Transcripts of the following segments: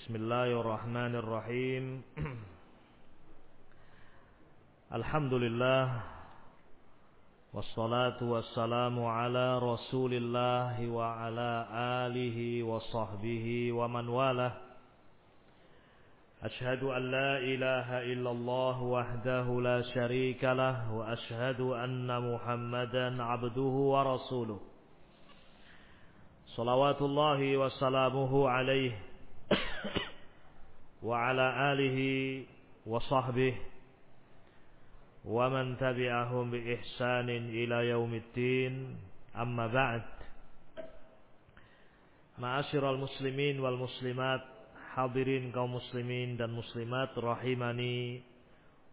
بسم الله الرحمن الرحيم. الحمد لله والصلاة والسلام على رسول الله وعلى آله وصحبه ومن والاه. أشهد أن لا إله إلا الله وحده لا شريك له وأشهد أن محمدا عبده ورسوله. صلوات الله وسلامه عليه. وعلى آله وصحبه ومن تبعهم بإحسان إلى يوم الدين أما بعد معاشر المسلمين والمسلمات hadirin kaum muslimin dan muslimat rahimani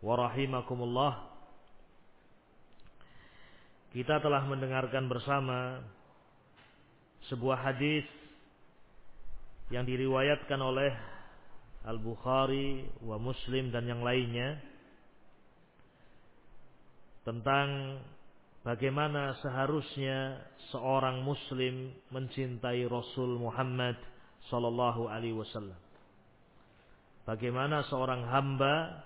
wa rahimakumullah kita telah mendengarkan bersama sebuah hadis yang diriwayatkan oleh Al-Bukhari wa Muslim dan yang lainnya tentang bagaimana seharusnya seorang muslim mencintai Rasul Muhammad sallallahu alaihi wasallam bagaimana seorang hamba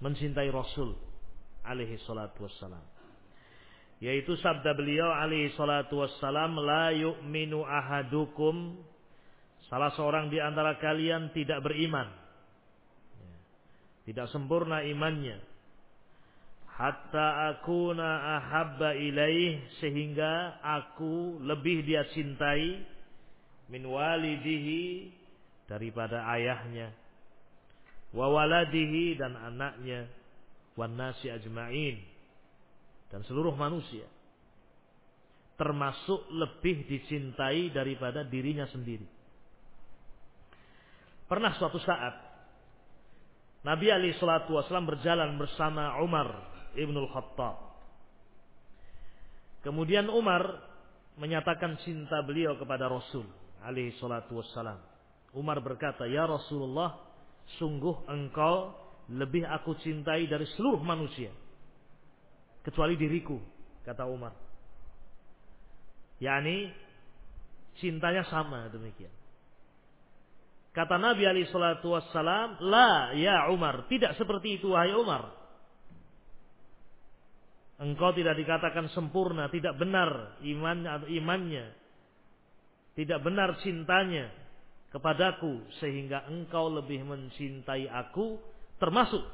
mencintai Rasul alaihi salatu wassalam. Yaitu sabda beliau alaihi salatu wassalam, La yu'minu ahadukum, salah seorang di antara kalian tidak beriman. Ya. Tidak sempurna imannya. Hatta akuna ahabba ilaih, sehingga aku lebih dia cintai, min walidihi, daripada ayahnya wa waladihi dan anaknya wan nasi ajma'in dan seluruh manusia termasuk lebih dicintai daripada dirinya sendiri pernah suatu saat Nabi Ali Shallallahu Wasallam berjalan bersama Umar ibnul Khattab kemudian Umar menyatakan cinta beliau kepada Rasul alaihi salatu wassalam Umar berkata, "Ya Rasulullah, sungguh engkau lebih aku cintai dari seluruh manusia kecuali diriku," kata Umar. Yani cintanya sama demikian. Kata Nabi Shallallahu Wasallam, "La, ya Umar, tidak seperti itu, wahai Umar. Engkau tidak dikatakan sempurna, tidak benar iman imannya, tidak benar cintanya, kepadaku sehingga engkau lebih mencintai aku termasuk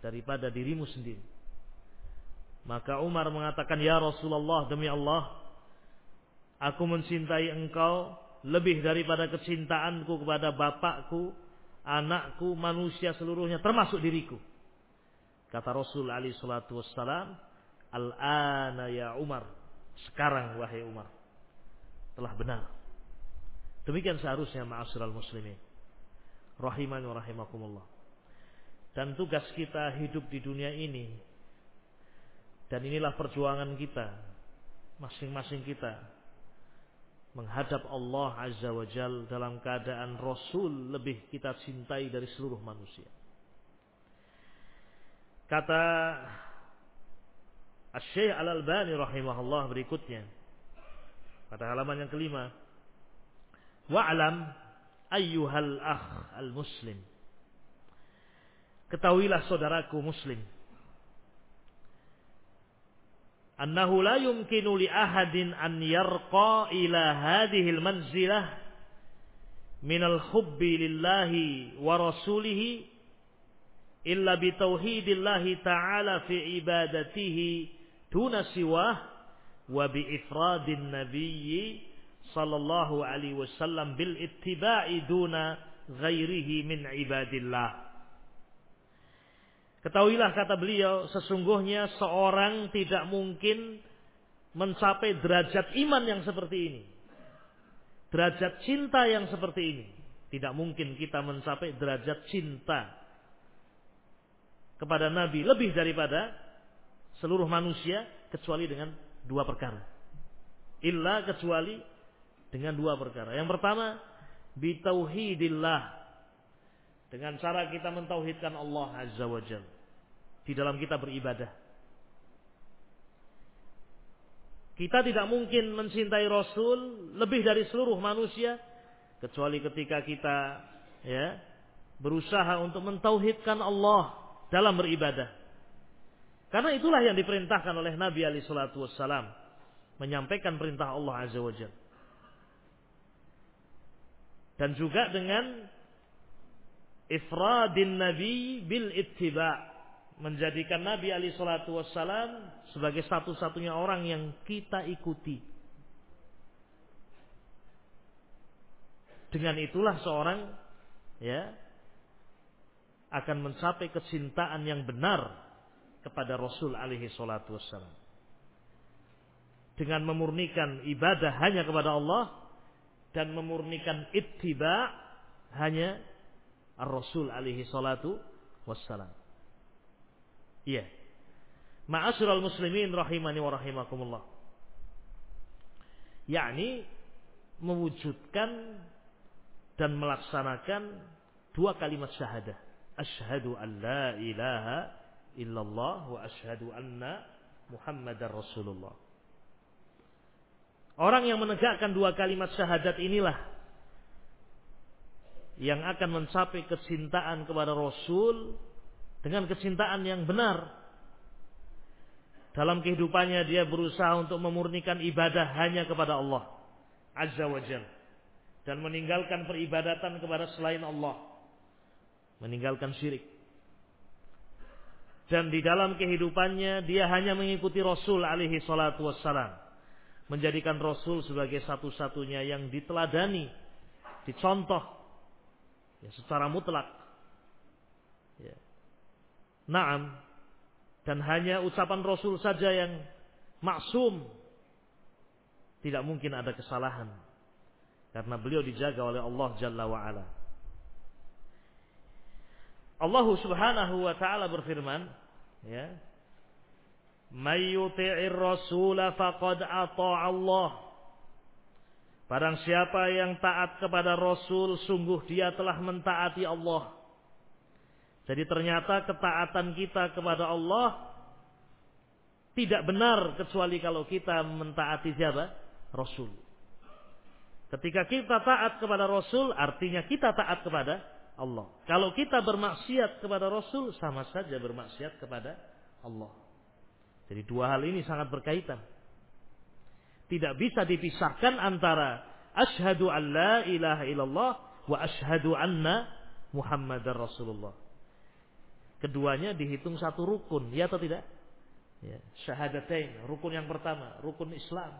daripada dirimu sendiri. Maka Umar mengatakan, "Ya Rasulullah, demi Allah, aku mencintai engkau lebih daripada kecintaanku kepada bapakku, anakku, manusia seluruhnya termasuk diriku." Kata Rasul Ali salatu wassalam, "Al-ana ya Umar." Sekarang wahai Umar, telah benar Demikian seharusnya ma'asyiral muslimin. Rahiman wa rahimakumullah. Dan tugas kita hidup di dunia ini dan inilah perjuangan kita masing-masing kita menghadap Allah Azza wa Jal dalam keadaan Rasul lebih kita cintai dari seluruh manusia. Kata Syekh Al-Albani rahimahullah berikutnya pada halaman yang kelima Wa'lam ayyuhal akh al-muslim. Ketahuilah saudaraku muslim. Annahu la yumkinu li ahadin an yarqa ila hadhihi al-manzilah min al-hubbi lillahi wa rasulihi illa bi tauhidillahi ta'ala fi ibadatihi tuna siwah wa bi ifradin nabiyyi sallallahu alaihi wasallam bil ittiba'i duna ghairihi min ibadillah. Ketahuilah kata beliau, sesungguhnya seorang tidak mungkin mencapai derajat iman yang seperti ini. Derajat cinta yang seperti ini. Tidak mungkin kita mencapai derajat cinta kepada Nabi lebih daripada seluruh manusia kecuali dengan dua perkara. Illa kecuali dengan dua perkara. Yang pertama, bitauhidillah. Dengan cara kita mentauhidkan Allah Azza wa Jal. Di dalam kita beribadah. Kita tidak mungkin mencintai Rasul lebih dari seluruh manusia kecuali ketika kita ya berusaha untuk mentauhidkan Allah dalam beribadah. Karena itulah yang diperintahkan oleh Nabi Ali Shallallahu Wasallam menyampaikan perintah Allah Azza wa Jalla. Dan juga dengan ifradin Nabi bil ittiba menjadikan Nabi Ali Shallallahu Wasallam sebagai satu-satunya orang yang kita ikuti. Dengan itulah seorang ya akan mencapai kecintaan yang benar kepada Rasul alaihi salatu wassalam. Dengan memurnikan ibadah hanya kepada Allah dan memurnikan ittiba hanya Ar-Rasul alaihi salatu wassalam. Iya. Ma'asyiral muslimin rahimani wa rahimakumullah. Yakni mewujudkan dan melaksanakan dua kalimat syahadah Ashhadu an la ilaha illallah wa ashhadu anna Muhammadar Rasulullah. Orang yang menegakkan dua kalimat syahadat inilah yang akan mencapai kecintaan kepada Rasul dengan kecintaan yang benar. Dalam kehidupannya dia berusaha untuk memurnikan ibadah hanya kepada Allah Azza wa Jalla dan meninggalkan peribadatan kepada selain Allah meninggalkan syirik. Dan di dalam kehidupannya dia hanya mengikuti Rasul alaihi salatu wassalam. Menjadikan Rasul sebagai satu-satunya yang diteladani, dicontoh ya, secara mutlak. Ya. Naam. Dan hanya ucapan Rasul saja yang maksum. Tidak mungkin ada kesalahan. Karena beliau dijaga oleh Allah Jalla wa'ala. Allah Subhanahu wa taala berfirman, ya. May yuti'ir rasul faqad ata'a Allah. Barang siapa yang taat kepada Rasul, sungguh dia telah mentaati Allah. Jadi ternyata ketaatan kita kepada Allah tidak benar kecuali kalau kita mentaati siapa? Rasul. Ketika kita taat kepada Rasul, artinya kita taat kepada Allah. Kalau kita bermaksiat kepada Rasul sama saja bermaksiat kepada Allah. Jadi dua hal ini sangat berkaitan. Tidak bisa dipisahkan antara asyhadu an la ilaha illallah wa asyhadu anna Muhammadar Rasulullah. Keduanya dihitung satu rukun, ya atau tidak? Ya, syahadatain, rukun yang pertama, rukun Islam.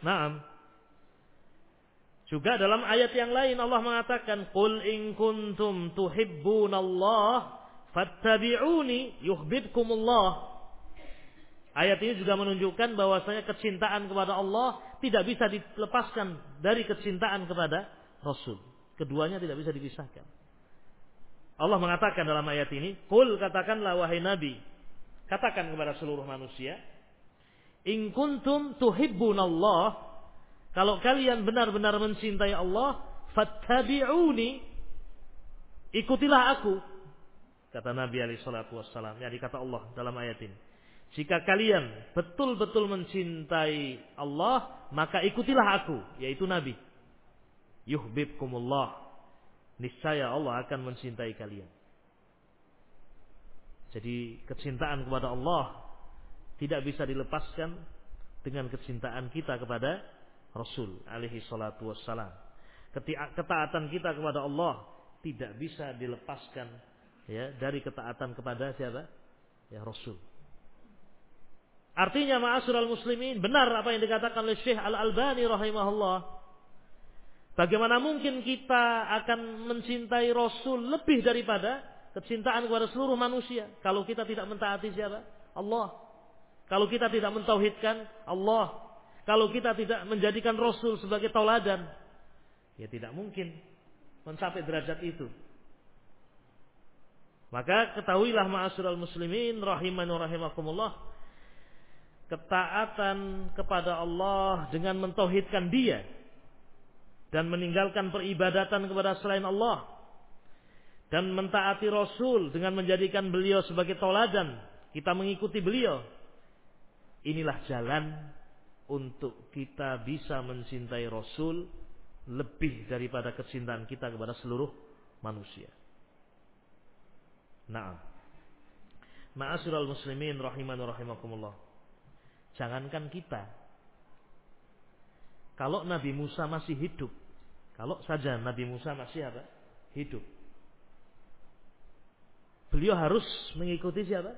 Naam, juga dalam ayat yang lain Allah mengatakan, "Qul in kuntum tuhibbunallah fattabi'uni yuhibbukumullah." Ayat ini juga menunjukkan bahwasanya kecintaan kepada Allah tidak bisa dilepaskan dari kecintaan kepada Rasul. Keduanya tidak bisa dipisahkan. Allah mengatakan dalam ayat ini, "Qul katakanlah wahai Nabi, katakan kepada seluruh manusia, in kuntum tuhibbunallah kalau kalian benar-benar mencintai Allah, fattabi'uni. Ikutilah aku. Kata Nabi alaihi salatu wassalam. Yang dikata Allah dalam ayat ini. Jika kalian betul-betul mencintai Allah, maka ikutilah aku, yaitu Nabi. Yuhibbukumullah. Niscaya Allah akan mencintai kalian. Jadi kecintaan kepada Allah tidak bisa dilepaskan dengan kecintaan kita kepada Rasul alaihi salatu wassalam. Ketaatan kita kepada Allah tidak bisa dilepaskan ya dari ketaatan kepada siapa? Ya Rasul. Artinya ma'asyiral muslimin, benar apa yang dikatakan oleh Syekh Al-Albani rahimahullah. Bagaimana mungkin kita akan mencintai Rasul lebih daripada kecintaan kepada seluruh manusia kalau kita tidak mentaati siapa? Allah. Kalau kita tidak mentauhidkan Allah, kalau kita tidak menjadikan Rasul sebagai tauladan, ya tidak mungkin mencapai derajat itu. Maka ketahuilah ma'asyiral muslimin rahimani rahimakumullah ketaatan kepada Allah dengan mentauhidkan Dia dan meninggalkan peribadatan kepada selain Allah dan mentaati Rasul dengan menjadikan beliau sebagai tauladan, kita mengikuti beliau. Inilah jalan untuk kita bisa mencintai Rasul lebih daripada kecintaan kita kepada seluruh manusia. Nah, Ma'asyiral muslimin rahiman rahimakumullah. Jangankan kita. Kalau Nabi Musa masih hidup, kalau saja Nabi Musa masih apa? Hidup. Beliau harus mengikuti siapa?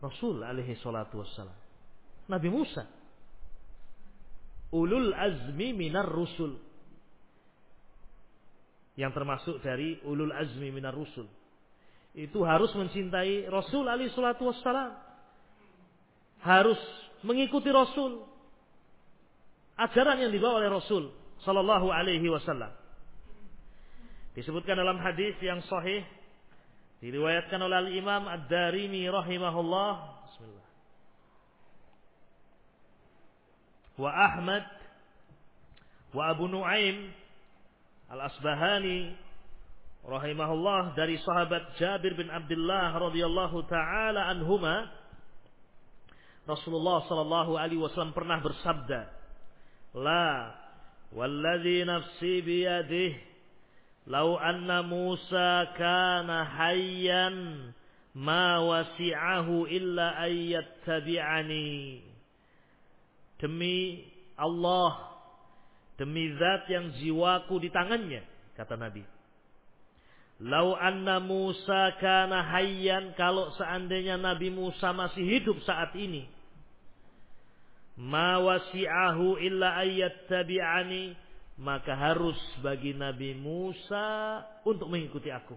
Rasul alaihi salatu wassalam. Nabi Musa. Ulul azmi minar rusul. Yang termasuk dari ulul azmi minar rusul itu harus mencintai Rasul alaihi salatu wassalam. Harus mengikuti Rasul. Ajaran yang dibawa oleh Rasul sallallahu alaihi wasallam. Disebutkan dalam hadis yang sahih diriwayatkan oleh Imam Ad-Darimi rahimahullah. Bismillah. Wa Ahmad wa Abu Nuaim Al-Asbahani rahimahullah dari sahabat Jabir bin Abdullah radhiyallahu taala anhuma Rasulullah sallallahu alaihi wasallam pernah bersabda la walladhi nafsi biyadihi law anna Musa kana hayyan ma wasi'ahu illa ayyattabi'ani demi Allah demi zat yang jiwaku di tangannya kata Nabi Lau anna Musa kana hayyan kalau seandainya Nabi Musa masih hidup saat ini. Ma wasi'ahu illa ayyattabi'ani maka harus bagi Nabi Musa untuk mengikuti aku.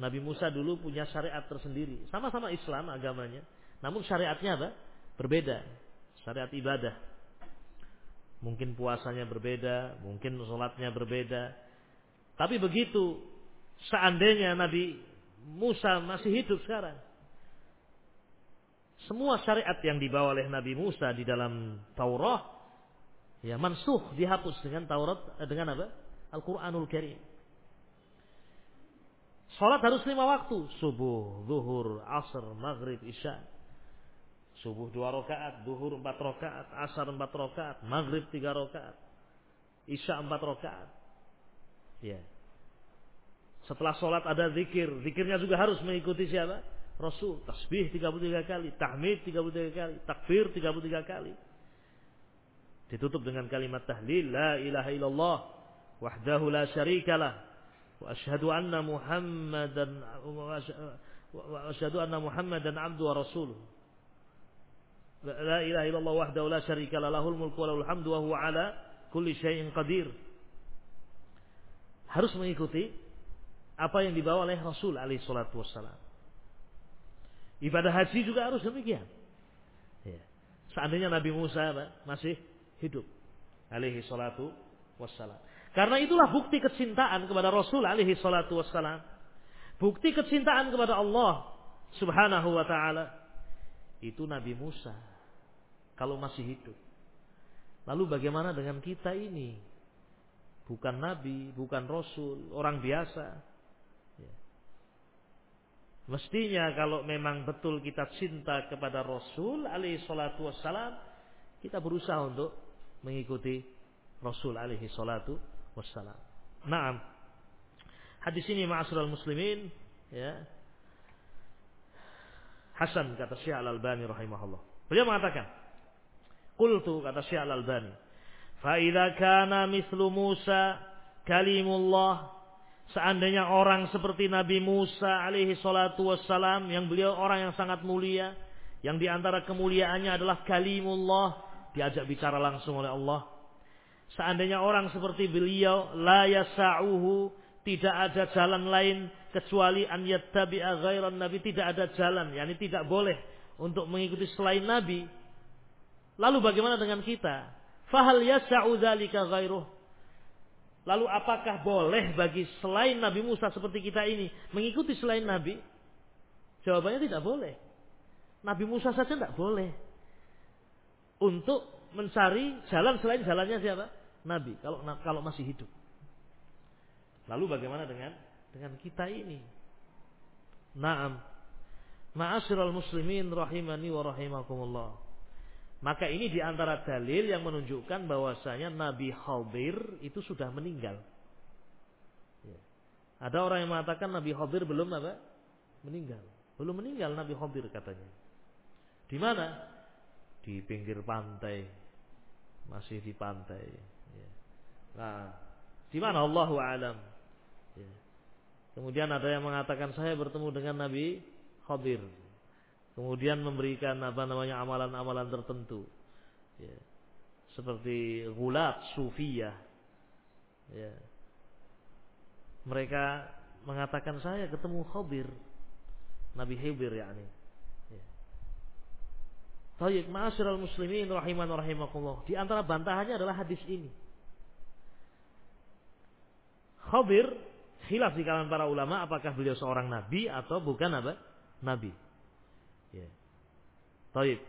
Nabi Musa dulu punya syariat tersendiri, sama-sama Islam agamanya, namun syariatnya apa? Berbeda. Syariat ibadah. Mungkin puasanya berbeda, mungkin sholatnya berbeda, tapi begitu seandainya Nabi Musa masih hidup sekarang. Semua syariat yang dibawa oleh Nabi Musa di dalam Taurat ya mansuh dihapus dengan Taurat eh, dengan apa? Al-Qur'anul Karim. Salat harus lima waktu, subuh, zuhur, asar, maghrib, isya. Subuh dua rakaat, zuhur empat rakaat, asar empat rakaat, maghrib tiga rakaat, isya empat rakaat. Ya. Setelah sholat ada zikir. Zikirnya juga harus mengikuti siapa? Rasul. Tasbih 33 kali. Tahmid 33 kali. Takbir 33 kali. Ditutup dengan kalimat tahlil. La ilaha illallah. Wahdahu la syarikalah. Wa ashadu anna muhammadan. Wa ashadu anna muhammadan abdu wa rasul. La ilaha illallah wahdahu la syarikalah. Lahul mulku wa lahul hamdu wa huwa ala kulli syai'in qadir harus mengikuti apa yang dibawa oleh Rasul alaihi salatu wassalam. Ibadah haji juga harus demikian. Ya. Seandainya Nabi Musa masih hidup alaihi salatu wassalam. Karena itulah bukti kecintaan kepada Rasul alaihi salatu wassalam. Bukti kecintaan kepada Allah subhanahu wa ta'ala. Itu Nabi Musa. Kalau masih hidup. Lalu bagaimana dengan kita ini? bukan nabi, bukan rasul, orang biasa. Ya. Mestinya kalau memang betul kita cinta kepada Rasul alaihi salatu wassalam, kita berusaha untuk mengikuti Rasul alaihi salatu wassalam. Naam. Hadis ini ma'asyiral muslimin ya. Hasan kata Syekh Al-Albani rahimahullah. Beliau mengatakan, "Qultu kata Syekh Al-Albani, Fa'idha kana mislu Musa kalimullah. Seandainya orang seperti Nabi Musa alaihi salatu wassalam. Yang beliau orang yang sangat mulia. Yang di antara kemuliaannya adalah kalimullah. Diajak bicara langsung oleh Allah. Seandainya orang seperti beliau. La yasa'uhu. Tidak ada jalan lain. Kecuali an yattabi'a ghairan Nabi. Tidak ada jalan. Yani tidak boleh. Untuk mengikuti selain Nabi. Lalu bagaimana dengan kita? Fahal yasa'u dzalika ghairuh? Lalu apakah boleh bagi selain Nabi Musa seperti kita ini mengikuti selain Nabi? Jawabannya tidak boleh. Nabi Musa saja tidak boleh. Untuk mencari jalan selain jalannya siapa? Nabi. Kalau kalau masih hidup. Lalu bagaimana dengan dengan kita ini? Naam. Ma'asyiral muslimin rahimani wa rahimakumullah. Maka ini di antara dalil yang menunjukkan bahwasanya Nabi Khadir itu sudah meninggal. Ya. Ada orang yang mengatakan Nabi Khadir belum apa? Meninggal. Belum meninggal Nabi Khadir katanya. Di mana? Di pinggir pantai. Masih di pantai. Ya. Nah, di mana Allah alam. Ya. Kemudian ada yang mengatakan saya bertemu dengan Nabi Khadir kemudian memberikan apa namanya amalan-amalan tertentu ya. seperti gulat sufiyah ya. mereka mengatakan saya ketemu Khadir Nabi Khidir yakni ya. Tayyib ma'asyiral muslimin rahiman rahimakumullah di antara bantahannya adalah hadis ini Khadir khilaf di kalangan para ulama apakah beliau seorang nabi atau bukan apa nabi. Taib.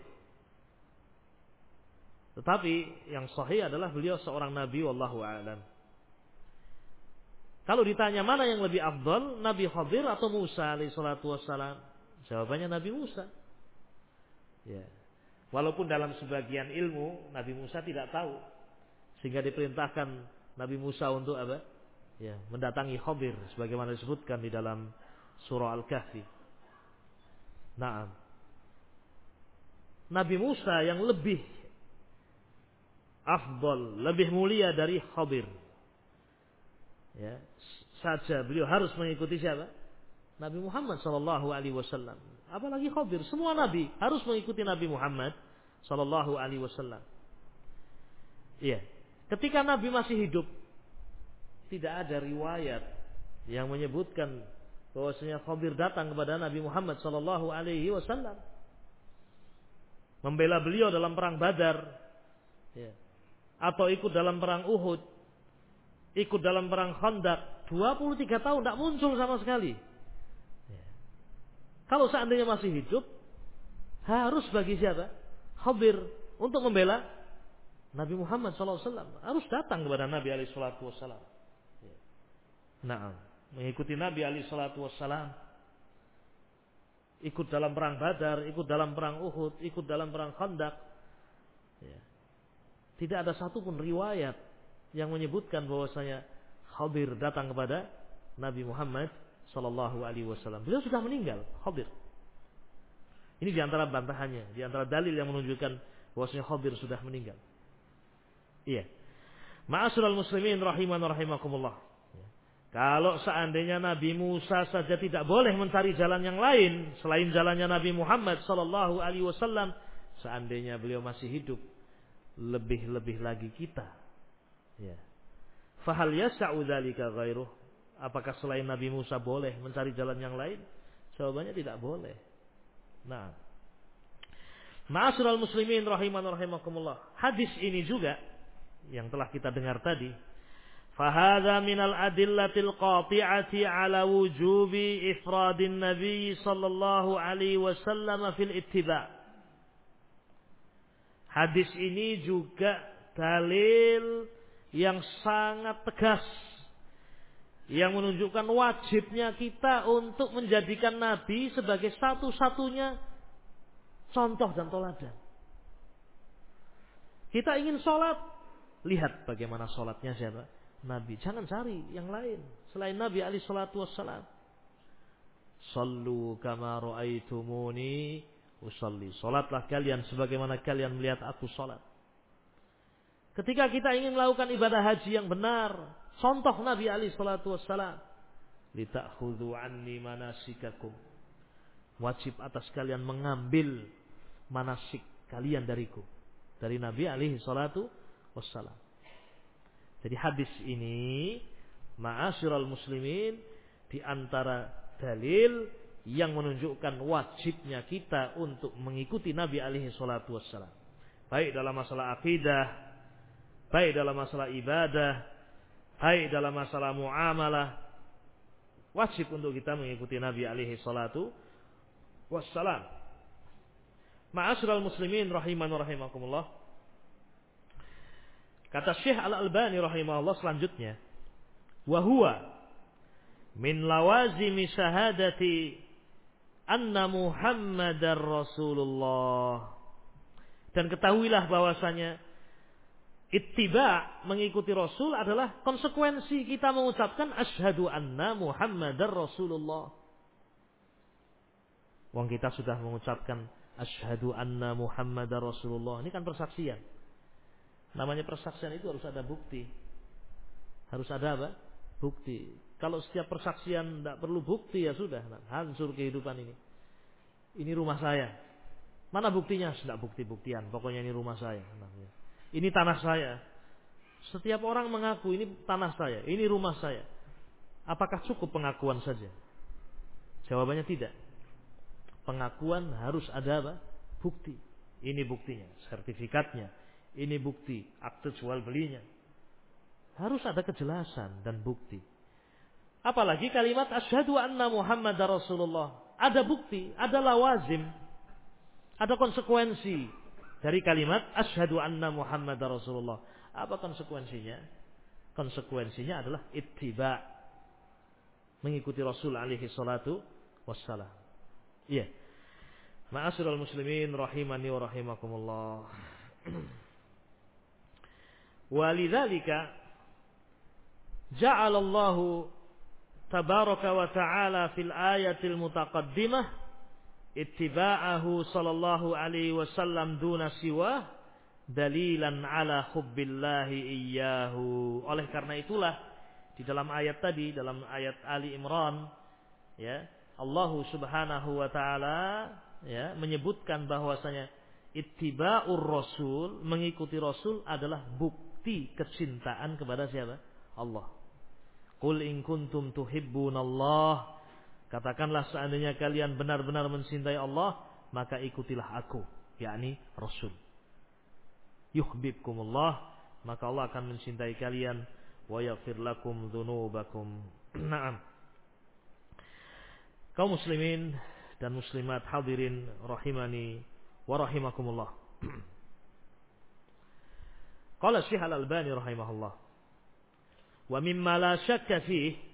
Tetapi yang sahih adalah beliau seorang nabi wallahu a'lam. Kalau ditanya mana yang lebih afdal, Nabi Khadir atau Musa alaihi salatu wassalam? Jawabannya Nabi Musa. Ya. Walaupun dalam sebagian ilmu Nabi Musa tidak tahu sehingga diperintahkan Nabi Musa untuk apa? Ya, mendatangi Khadir sebagaimana disebutkan di dalam surah Al-Kahfi. Naam. Nabi Musa yang lebih afdol, lebih mulia dari Khadir. Ya, saja beliau harus mengikuti siapa? Nabi Muhammad sallallahu alaihi wasallam. Apalagi Khadir, semua nabi harus mengikuti Nabi Muhammad sallallahu alaihi wasallam. Iya. Ketika Nabi masih hidup, tidak ada riwayat yang menyebutkan bahwasanya Khadir datang kepada Nabi Muhammad sallallahu alaihi wasallam membela beliau dalam perang Badar, ya. atau ikut dalam perang Uhud, ikut dalam perang Khandaq, 23 tahun tidak muncul sama sekali. Ya. Kalau seandainya masih hidup, harus bagi siapa? Khabir untuk membela Nabi Muhammad SAW harus datang kepada Nabi Ali Shallallahu Wasallam. Ya. Nah, mengikuti Nabi Ali Shallallahu Wasallam ikut dalam perang Badar, ikut dalam perang Uhud, ikut dalam perang Khandaq. Ya. Tidak ada satupun riwayat yang menyebutkan bahwasanya Khadir datang kepada Nabi Muhammad Sallallahu Alaihi Wasallam. Beliau sudah meninggal, Khadir. Ini di antara bantahannya, di antara dalil yang menunjukkan bahwasanya Khadir sudah meninggal. Iya. Ma'asyiral muslimin rahiman rahimakumullah. Kalau seandainya Nabi Musa saja tidak boleh mencari jalan yang lain selain jalannya Nabi Muhammad Sallallahu Alaihi Wasallam, seandainya beliau masih hidup, lebih-lebih lagi kita. Ya. Fahal yasa'u dzalika ghairuh? Apakah selain Nabi Musa boleh mencari jalan yang lain? Jawabannya tidak boleh. Nah, Ma'asyiral muslimin rahiman rahimakumullah. Hadis ini juga yang telah kita dengar tadi فهذا من الأدلة القاطعة على وجوب إفراد النبي صلى الله عليه وسلم في الاتباع Hadis ini juga dalil yang sangat tegas yang menunjukkan wajibnya kita untuk menjadikan Nabi sebagai satu-satunya contoh dan toladan. Kita ingin sholat, lihat bagaimana sholatnya siapa? Nabi. Jangan cari yang lain selain Nabi Ali salatu wassalam. Sallu kama ra'aitumuni usalli. Salatlah kalian sebagaimana kalian melihat aku salat. Ketika kita ingin melakukan ibadah haji yang benar, contoh Nabi Ali salatu wassalam. Litakhudhu anni manasikakum. Wajib atas kalian mengambil manasik kalian dariku. Dari Nabi alaihi salatu wassalam. Jadi hadis ini ma'asyiral muslimin di antara dalil yang menunjukkan wajibnya kita untuk mengikuti Nabi alaihi salatu wassalam. Baik dalam masalah akidah, baik dalam masalah ibadah, baik dalam masalah muamalah, wajib untuk kita mengikuti Nabi alaihi salatu wassalam. Ma'asyiral muslimin rahiman rahimakumullah. Kata Syekh Al-Albani rahimahullah selanjutnya, wa huwa min lawazimi syahadati anna Muhammadar Rasulullah. Dan ketahuilah bahwasanya ittiba mengikuti Rasul adalah konsekuensi kita mengucapkan asyhadu anna Muhammadar Rasulullah. Wong kita sudah mengucapkan asyhadu anna Muhammadar Rasulullah. Ini kan persaksian. Namanya persaksian itu harus ada bukti. Harus ada apa? Bukti. Kalau setiap persaksian tidak perlu bukti ya sudah, hancur kehidupan ini. Ini rumah saya. Mana buktinya? Tidak bukti-buktian. Pokoknya ini rumah saya. Ini tanah saya. Setiap orang mengaku ini tanah saya, ini rumah saya. Apakah cukup pengakuan saja? Jawabannya tidak. Pengakuan harus ada apa? Bukti. Ini buktinya, sertifikatnya. Ini bukti, akte jual belinya. Harus ada kejelasan dan bukti. Apalagi kalimat asyhadu anna Muhammad Rasulullah. Ada bukti, ada lawazim, ada konsekuensi dari kalimat asyhadu anna Muhammad Rasulullah. Apa konsekuensinya? Konsekuensinya adalah ittiba. Mengikuti Rasul alaihi salatu wassalam. Iya. Ma'asyiral muslimin rahimani wa rahimakumullah. Walidzalika ja'ala Allah tabaraka wa ta'ala fil ayatil mutaqaddimah ittiba'ahu sallallahu alaihi wasallam duna siwa dalilan ala hubbillahi iyyahu. Oleh karena itulah di dalam ayat tadi dalam ayat Ali Imran ya Allah Subhanahu wa taala ya menyebutkan bahwasanya ittiba'ur rasul mengikuti rasul adalah bukti kecintaan kepada siapa? Allah. Qul in kuntum tuhibbunallah Katakanlah seandainya kalian benar-benar mencintai Allah, maka ikutilah aku, yakni Rasul. Yuhibbukumullah, maka Allah akan mencintai kalian wa yaghfir lakum dzunubakum. Naam. Kaum muslimin dan muslimat hadirin rahimani wa rahimakumullah. Qala Syekh Al-Albani rahimahullah. Wa mimma la syakka fihi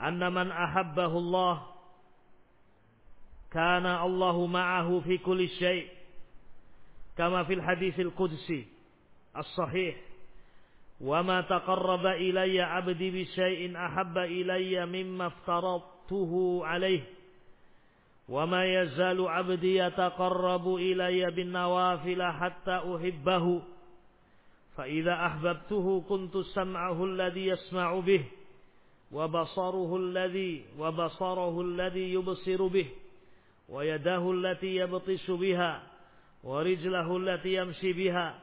أن من أحبه الله كان الله معه في كل شيء كما في الحديث القدسي الصحيح وما تقرب إلي عبدي بشيء أحب إلي مما افترضته عليه وما يزال عبدي يتقرب إلي بالنوافل حتى أحبه فإذا أحببته كنت سمعه الذي يسمع به وبصره الذي وبصره الذي يبصر به ويده التي يبطش بها ورجله التي يمشي بها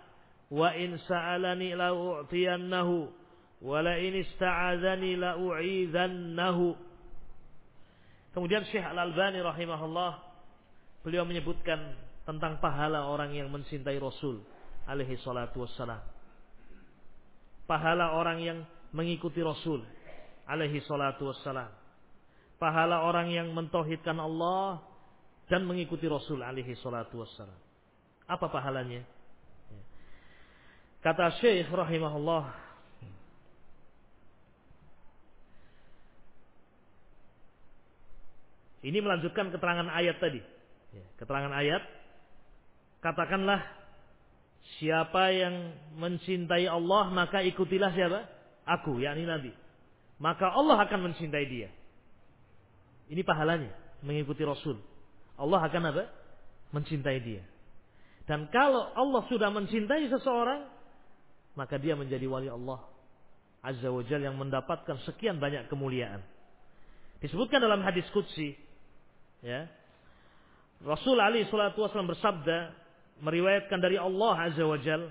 وإن سألني لأعطينه ولئن استعاذني لأعيذنه Kemudian Syekh Al-Albani rahimahullah beliau menyebutkan tentang pahala orang yang mencintai Rasul alaihi salatu wassalam. Pahala orang yang mengikuti Rasul alaihi salatu wassalam. Pahala orang yang mentauhidkan Allah dan mengikuti Rasul alaihi salatu wassalam. Apa pahalanya? Kata Syekh rahimahullah Ini melanjutkan keterangan ayat tadi. Keterangan ayat katakanlah siapa yang mencintai Allah maka ikutilah siapa? Aku, yakni Nabi maka Allah akan mencintai dia. Ini pahalanya mengikuti Rasul. Allah akan apa? Mencintai dia. Dan kalau Allah sudah mencintai seseorang, maka dia menjadi wali Allah Azza wa Jal yang mendapatkan sekian banyak kemuliaan. Disebutkan dalam hadis Qudsi, ya, Rasul Ali Shallallahu Wasallam bersabda, meriwayatkan dari Allah Azza wa Jal.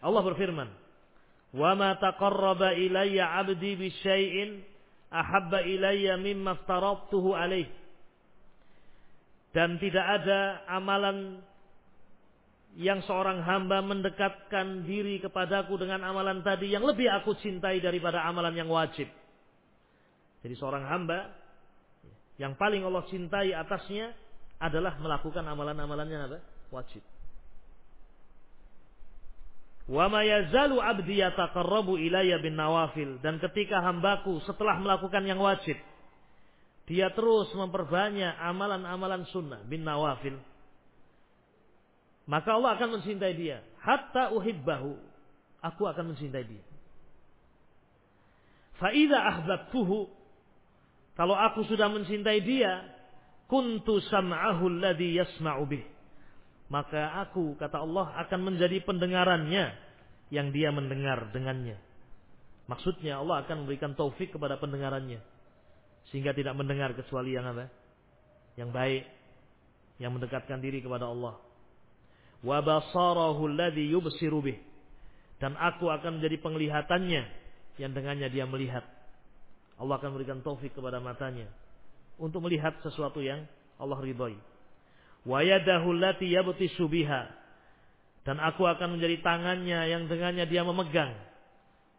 Allah berfirman, "Wa ma taqarraba 'abdi ahabba mimma. Dan tidak ada amalan yang seorang hamba mendekatkan diri kepadaku dengan amalan tadi yang lebih aku cintai daripada amalan yang wajib. Jadi seorang hamba yang paling Allah cintai atasnya adalah melakukan amalan-amalannya apa? Wajib. Wa ma yazalu abdi yataqarrabu ilayya bin nawafil dan ketika hambaku setelah melakukan yang wajib dia terus memperbanyak amalan-amalan sunnah bin nawafil maka Allah akan mencintai dia. Hatta uhibbahu. Aku akan mencintai dia. Fa'idha ahbabtuhu. Kalau aku sudah mencintai dia, kuntu sam'ahu alladhi yasma'u. Maka aku, kata Allah, akan menjadi pendengarannya yang dia mendengar dengannya. Maksudnya Allah akan memberikan taufik kepada pendengarannya. Sehingga tidak mendengar kecuali yang apa? Yang baik. Yang mendekatkan diri kepada Allah. Wa basarahu alladhi yubsiru bih. Dan aku akan menjadi penglihatannya yang dengannya dia melihat. Allah akan memberikan taufik kepada matanya untuk melihat sesuatu yang Allah ridhoi. Wa yadahu allati biha. Dan aku akan menjadi tangannya yang dengannya dia memegang.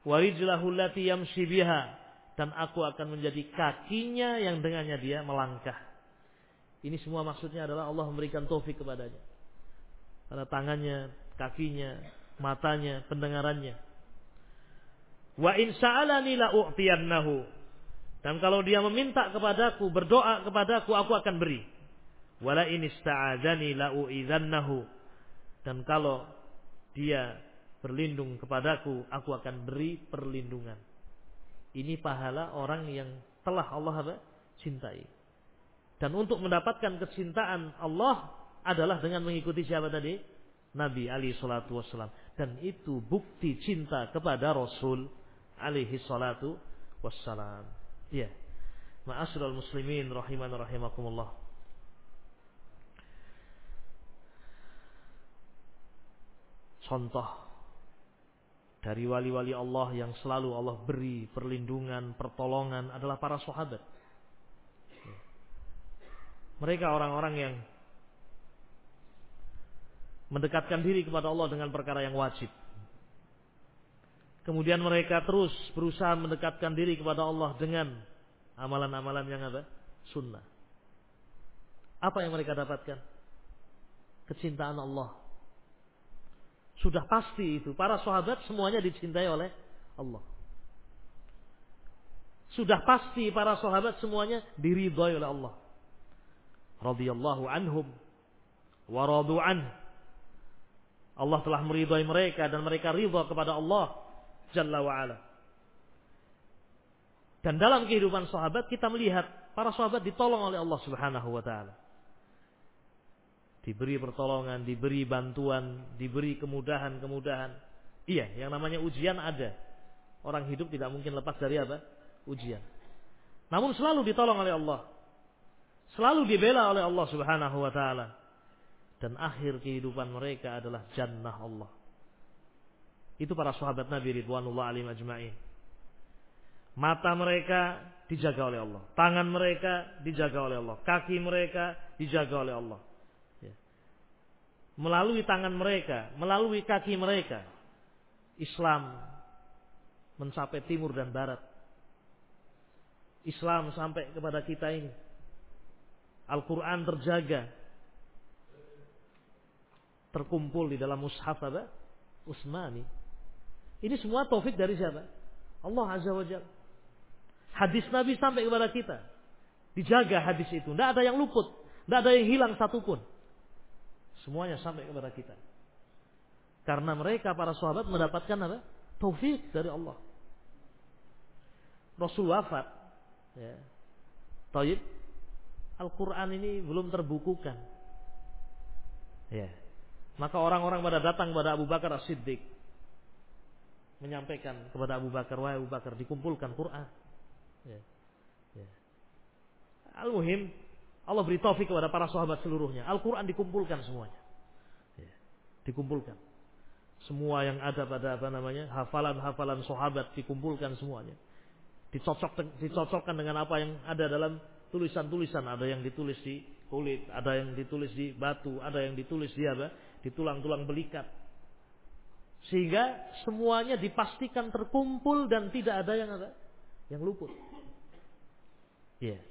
Wa rijlahu. Dan aku akan menjadi kakinya yang dengannya dia melangkah. Ini semua maksudnya adalah Allah memberikan taufik kepadanya. Pada tangannya, kakinya, matanya, pendengarannya. Wa in sa'alani la. Dan kalau dia meminta kepadaku, berdoa kepadaku, aku akan beri. Wala in ista'adzani la u'idzannahu. Dan kalau dia berlindung kepadaku, aku akan beri perlindungan. Ini pahala orang yang telah Allah apa? cintai. Dan untuk mendapatkan kecintaan Allah adalah dengan mengikuti siapa tadi? Nabi Ali Shallallahu Wasallam. Dan itu bukti cinta kepada Rasul alaihi salatu wassalam. Ya. Ma'asyiral muslimin rahiman rahimakumullah. Contoh dari wali-wali Allah yang selalu Allah beri perlindungan, pertolongan adalah para sahabat. Mereka orang-orang yang mendekatkan diri kepada Allah dengan perkara yang wajib. Kemudian mereka terus berusaha mendekatkan diri kepada Allah dengan amalan-amalan yang apa? Sunnah. Apa yang mereka dapatkan? Kecintaan Allah. Sudah pasti itu. Para sahabat semuanya dicintai oleh Allah. Sudah pasti para sahabat semuanya diridhoi oleh Allah. Radhiyallahu anhum wa radu Allah telah meridhai mereka dan mereka ridha kepada Allah Jalla wa'ala. Dan dalam kehidupan sahabat kita melihat para sahabat ditolong oleh Allah Subhanahu wa taala. Diberi pertolongan, diberi bantuan, diberi kemudahan-kemudahan. Iya, yang namanya ujian ada. Orang hidup tidak mungkin lepas dari apa? Ujian. Namun selalu ditolong oleh Allah. Selalu dibela oleh Allah Subhanahu wa taala. Dan akhir kehidupan mereka adalah jannah Allah. Itu para sahabat Nabi Ridwanullah alim ajma'in. Mata mereka dijaga oleh Allah. Tangan mereka dijaga oleh Allah. Kaki mereka dijaga oleh Allah. Melalui tangan mereka, melalui kaki mereka, Islam mencapai timur dan barat. Islam sampai kepada kita ini. Al-Quran terjaga. Terkumpul di dalam mushaf apa? Usmani. Ini semua taufik dari siapa? Allah Azza wa Jalla. Hadis Nabi sampai kepada kita. Dijaga hadis itu. Tidak ada yang luput. Tidak ada yang hilang satupun. Semuanya sampai kepada kita. Karena mereka para sahabat mendapatkan apa? Taufik dari Allah. Rasul wafat. Ya. Taib. Al-Quran ini belum terbukukan. Ya. Maka orang-orang pada datang kepada Abu Bakar As-Siddiq menyampaikan kepada Abu Bakar, wahai Abu Bakar, dikumpulkan Quran. Ya. Ya. Al-Muhim, Allah beri taufik kepada para sahabat seluruhnya. Al-Quran dikumpulkan semuanya. Ya. Dikumpulkan. Semua yang ada pada apa namanya hafalan-hafalan sahabat dikumpulkan semuanya. Dicocok, dicocokkan dengan apa yang ada dalam tulisan-tulisan. Ada yang ditulis di kulit, ada yang ditulis di batu, ada yang ditulis di apa? Di tulang-tulang belikat sehingga semuanya dipastikan terkumpul dan tidak ada yang ada yang luput. Ya. Yeah.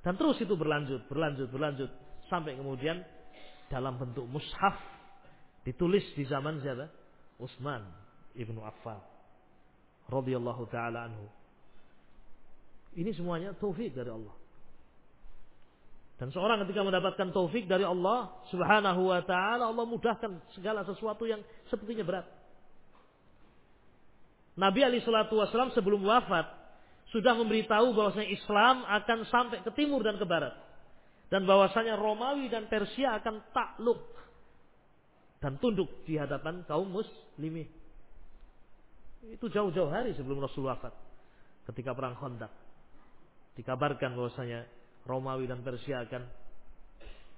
Dan terus itu berlanjut, berlanjut, berlanjut sampai kemudian dalam bentuk mushaf ditulis di zaman siapa? Utsman ibnu Affan radhiyallahu taala anhu. Ini semuanya taufik dari Allah. Dan seorang ketika mendapatkan taufik dari Allah Subhanahu wa taala, Allah mudahkan segala sesuatu yang sepertinya berat. Nabi Ali Shallallahu Wasallam sebelum wafat sudah memberitahu bahwasanya Islam akan sampai ke timur dan ke barat dan bahwasanya Romawi dan Persia akan takluk dan tunduk di hadapan kaum muslimin. Itu jauh-jauh hari sebelum Rasul wafat ketika perang Khandaq. Dikabarkan bahwasanya Romawi dan Persia akan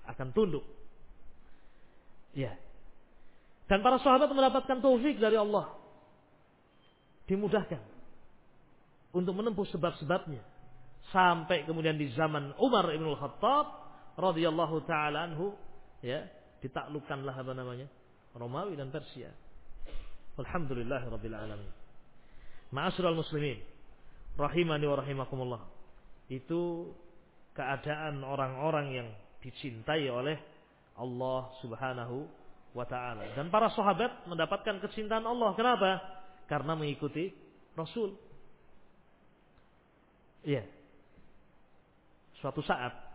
akan tunduk. Ya. Dan para sahabat mendapatkan taufik dari Allah. Dimudahkan untuk menempuh sebab-sebabnya sampai kemudian di zaman Umar Ibn Khattab radhiyallahu taala anhu ya ditaklukkanlah apa namanya Romawi dan Persia. Alhamdulillah rabbil alamin. Ma'asyiral muslimin rahimani wa rahimakumullah. Itu keadaan orang-orang yang dicintai oleh Allah Subhanahu wa taala. Dan para sahabat mendapatkan kecintaan Allah. Kenapa? Karena mengikuti Rasul. Iya. Suatu saat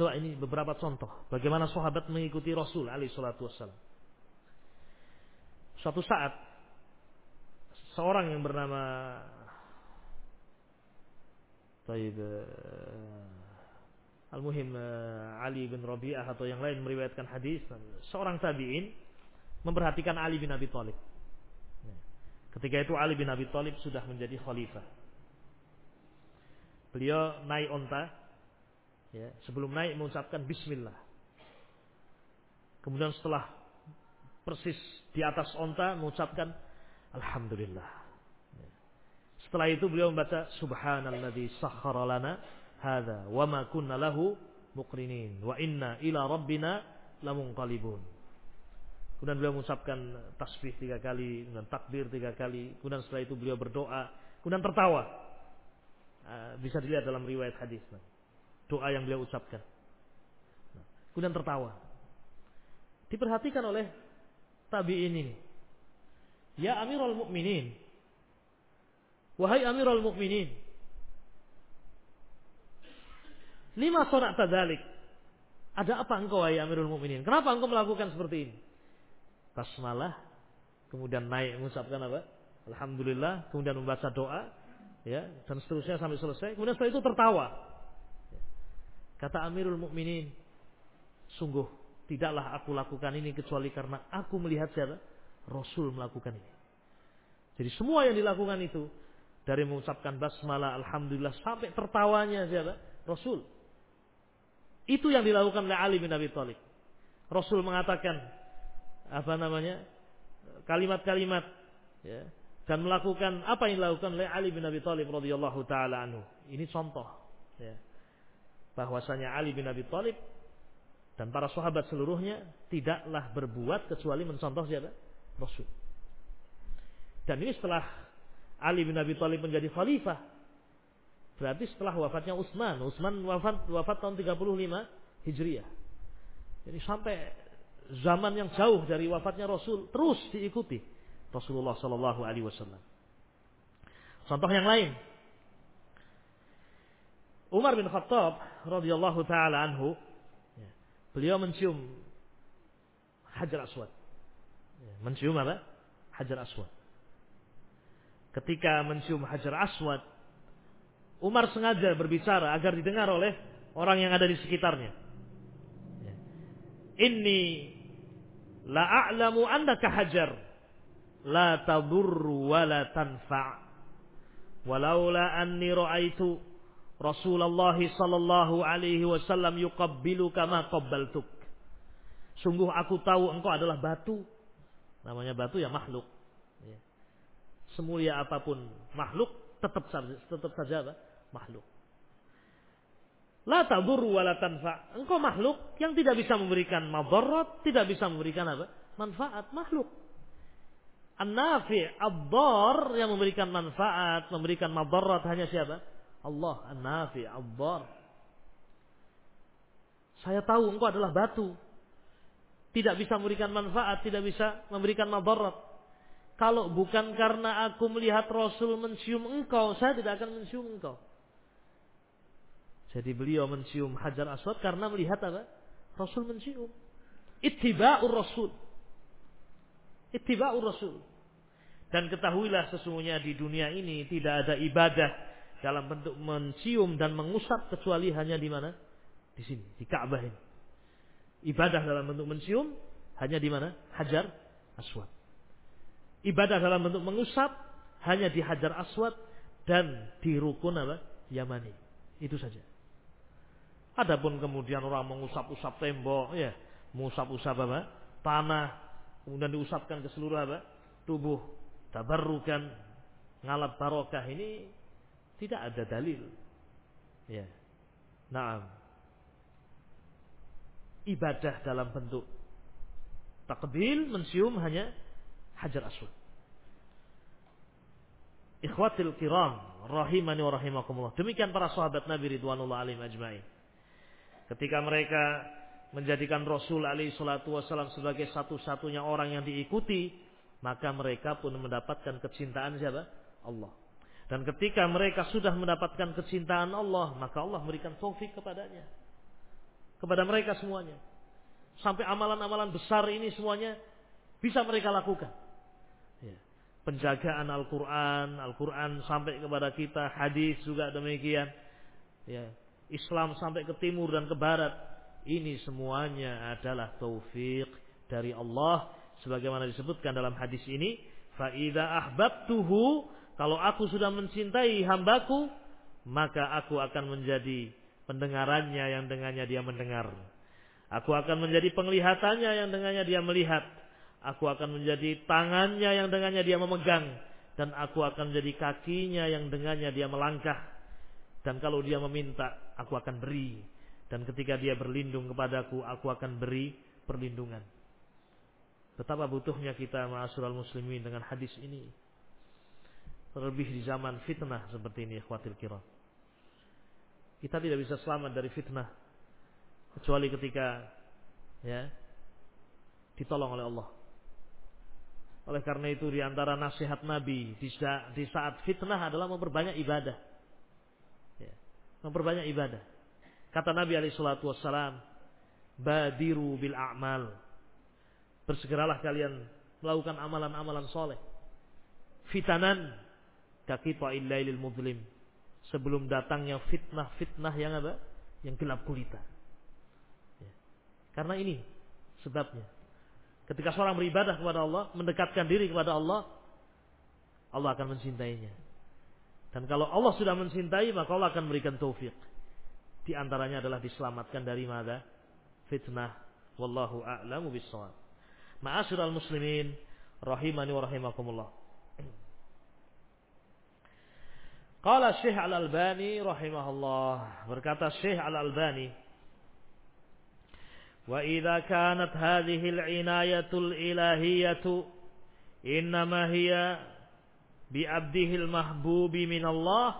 Coba ini beberapa contoh bagaimana sahabat mengikuti Rasul alaihi salatu wassalam. Suatu saat seorang yang bernama Taib uh, Al-Muhim uh, Ali bin Rabi'ah atau yang lain meriwayatkan hadis seorang tabi'in memperhatikan Ali bin Abi Thalib. Ketika itu Ali bin Abi Thalib sudah menjadi khalifah. Beliau naik onta, ya, sebelum naik mengucapkan Bismillah. Kemudian setelah persis di atas onta mengucapkan Alhamdulillah. Setelah itu beliau membaca Subhanalladzi sakhkhara lana hadza wa ma kunna lahu muqrinin wa inna ila rabbina lamunqalibun. Kemudian beliau mengucapkan tasbih tiga kali, kemudian takbir tiga kali, kemudian setelah itu beliau berdoa, kemudian tertawa. Ah, bisa dilihat dalam riwayat hadis. Doa yang beliau ucapkan. Kemudian tertawa. Diperhatikan oleh tabi'in ini. Ya Amirul Mukminin, Wahai Amirul Mukminin, lima sorak tadalik. Ada apa engkau wahai Amirul Mukminin? Kenapa engkau melakukan seperti ini? Basmalah, kemudian naik mengucapkan apa? Alhamdulillah, kemudian membaca doa, ya, dan seterusnya sampai selesai. Kemudian setelah itu tertawa. Kata Amirul Mukminin, sungguh tidaklah aku lakukan ini kecuali karena aku melihat siapa? Rasul melakukan ini. Jadi semua yang dilakukan itu dari mengucapkan basmalah, alhamdulillah sampai tertawanya siapa? Rasul. Itu yang dilakukan oleh Ali bin Abi Thalib. Rasul mengatakan apa namanya? kalimat-kalimat ya, dan melakukan apa yang dilakukan oleh Ali bin Abi Thalib radhiyallahu taala anhu. Ini contoh ya. Bahwasanya Ali bin Abi Thalib dan para sahabat seluruhnya tidaklah berbuat kecuali mencontoh siapa? Rasul. Dan ini setelah Ali bin Abi Thalib menjadi khalifah. Berarti setelah wafatnya Utsman, Utsman wafat wafat tahun 35 Hijriah. Jadi sampai zaman yang jauh dari wafatnya Rasul terus diikuti Rasulullah Shallallahu Alaihi Wasallam. Contoh yang lain, Umar bin Khattab radhiyallahu taala anhu, ya, beliau mencium Hajar Aswad. Ya, mencium apa? Hajar Aswad ketika mencium hajar aswad, Umar sengaja berbicara agar didengar oleh orang yang ada di sekitarnya. Ya. Inni la a'lamu annaka hajar la tadur wa la tanfa' walaula anni ra'aitu Rasulullah sallallahu alaihi wasallam yuqabbilu kama qabbaltuk. Sungguh aku tahu engkau adalah batu. Namanya batu ya makhluk semulia apa pun makhluk tetap saja tetap saja apa? makhluk. La tadur wa la tanfa. Engkau makhluk yang tidak bisa memberikan madarat, tidak bisa memberikan apa? manfaat makhluk. An-nafi, ad yang memberikan manfaat, memberikan madarat hanya siapa? Allah, An-nafi, ad Saya tahu engkau adalah batu. Tidak bisa memberikan manfaat, tidak bisa memberikan madarat. Kalau bukan karena aku melihat Rasul mencium engkau, saya tidak akan mencium engkau. Jadi beliau mencium Hajar Aswad karena melihat apa? Rasul mencium. Ittiba'ur Rasul. Ittiba'ur Rasul. Dan ketahuilah sesungguhnya di dunia ini tidak ada ibadah dalam bentuk mencium dan mengusap kecuali hanya di mana? Di sini, di Ka'bah ini. Ibadah dalam bentuk mencium hanya di mana? Hajar Aswad. Ibadah dalam bentuk mengusap hanya di Hajar Aswad dan di rukun apa? Yamani. Itu saja. Adapun kemudian orang mengusap-usap tembok, ya, mengusap-usap apa? Tanah, kemudian diusapkan ke seluruh apa? Tubuh, tabarrukan, ngalap barokah ini tidak ada dalil. Ya. Naam. Ibadah dalam bentuk takbil mencium hanya hajar aswad. Ikhwatil kiram, rahimani wa rahimakumullah. Demikian para sahabat Nabi Ridwanullah alaihim ajma'in. Ketika mereka menjadikan Rasul alaihi salatu wasallam sebagai satu-satunya orang yang diikuti, maka mereka pun mendapatkan kecintaan siapa? Allah. Dan ketika mereka sudah mendapatkan kecintaan Allah, maka Allah memberikan taufik kepadanya. Kepada mereka semuanya. Sampai amalan-amalan besar ini semuanya bisa mereka lakukan. Ya. Penjagaan Al-Quran, Al-Quran sampai kepada kita, hadis juga demikian. Ya. Islam sampai ke timur dan ke barat. Ini semuanya adalah taufik dari Allah sebagaimana disebutkan dalam hadis ini, fa idza ahbabtuhu, kalau aku sudah mencintai hambaku, maka aku akan menjadi pendengarannya yang dengannya dia mendengar. Aku akan menjadi penglihatannya yang dengannya dia melihat. Aku akan menjadi tangannya yang dengannya dia memegang dan aku akan menjadi kakinya yang dengannya dia melangkah. Dan kalau dia meminta, aku akan beri. Dan ketika dia berlindung kepadaku, aku akan beri perlindungan. Betapa butuhnya kita ma'asyiral muslimin dengan hadis ini. Terlebih di zaman fitnah seperti ini, khawatir kira. Kita tidak bisa selamat dari fitnah kecuali ketika ya ditolong oleh Allah. Oleh karena itu di antara nasihat Nabi di saat fitnah adalah memperbanyak ibadah. Ya, memperbanyak ibadah. Kata Nabi alaihi salatu wassalam, "Badiru bil a'mal." Bersegeralah kalian melakukan amalan-amalan soleh. Fitanan kakita illailil mudlim. Sebelum datangnya fitnah-fitnah yang apa? Yang gelap gulita. Ya. Karena ini sebabnya. Ketika seorang beribadah kepada Allah, mendekatkan diri kepada Allah, Allah akan mencintainya. Dan kalau Allah sudah mencintai, maka Allah akan memberikan taufik. Di antaranya adalah diselamatkan dari mana? Fitnah. Wallahu a'lamu bissawab. Ma'asyiral muslimin rahimani wa rahimakumullah. Qala Syekh Al-Albani rahimahullah berkata Syekh Al-Albani Wa idza kanat hadhihi al-inayatul ilahiyatu innama hiya bi abdihi al-mahbubi min Allah